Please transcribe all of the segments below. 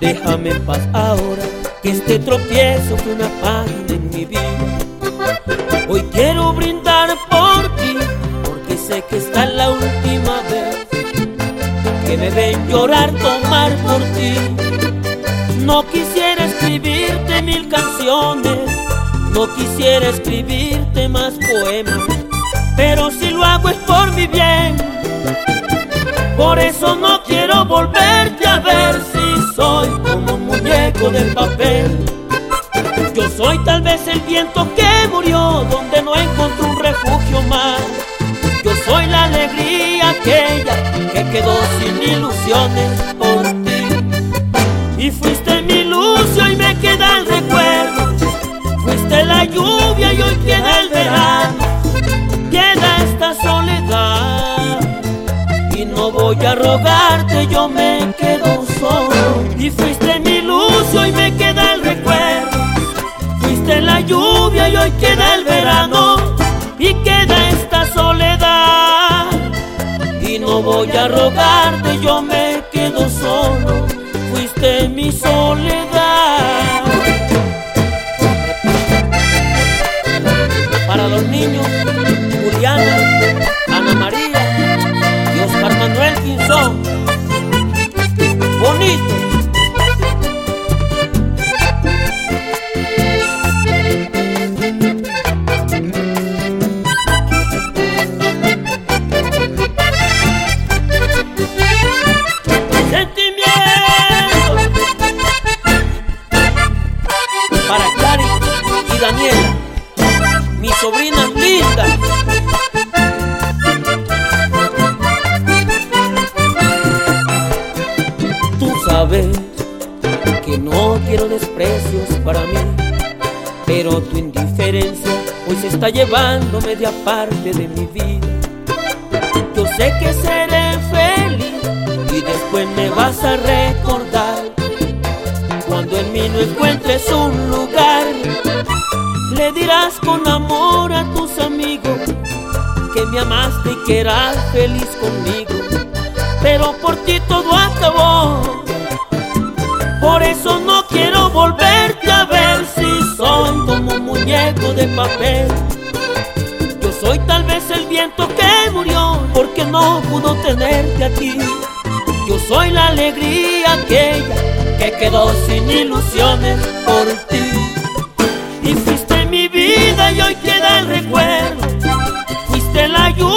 Déjame en paz ahora, que este tropiezo fue una página en mi vida. Hoy quiero brindar por ti, porque sé que esta es la última vez que me ven llorar, tomar por ti. No quisiera escribirte mil canciones, no quisiera escribirte más poemas, pero si lo hago es por mi bien. Por eso no quiero volverte a ver si soy como un muñeco de papel. Yo soy tal vez el viento que murió donde no encontró un refugio más. Yo soy la alegría aquella que quedó sin ilusiones por ti. Y fuiste voy a rogarte, yo me quedo solo. Y fuiste mi luz hoy me queda el recuerdo. Fuiste la lluvia y hoy queda el verano. Y queda esta soledad. Y no voy a rogarte, yo me quedo solo. Fuiste mi soledad. Para los niños, Juliana, Quinzón. Bonito. Que no quiero desprecios para mí, pero tu indiferencia hoy se está llevando media parte de mi vida. Yo sé que seré feliz y después me vas a recordar cuando en mí no encuentres un lugar. Le dirás con amor a tus amigos que me amaste y que eras feliz conmigo, pero por ti todo acabó. Por eso no quiero volverte a ver si soy como un muñeco de papel. Yo soy tal vez el viento que murió porque no pudo tenerte a ti. Yo soy la alegría aquella que quedó sin ilusiones por ti. Y fuiste mi vida y hoy queda el recuerdo. Fuiste la lluvia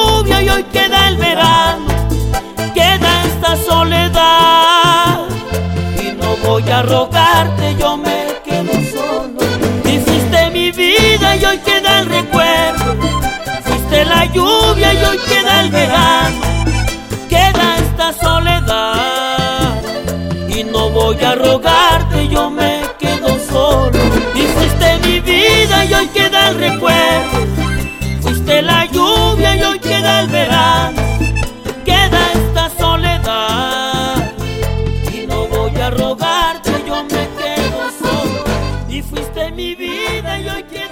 voy a rogarte, yo me quedo solo. Y fuiste mi vida y hoy queda el recuerdo. Fuiste la lluvia y hoy queda el verano. Queda esta soledad. Y no voy a rogarte, yo me a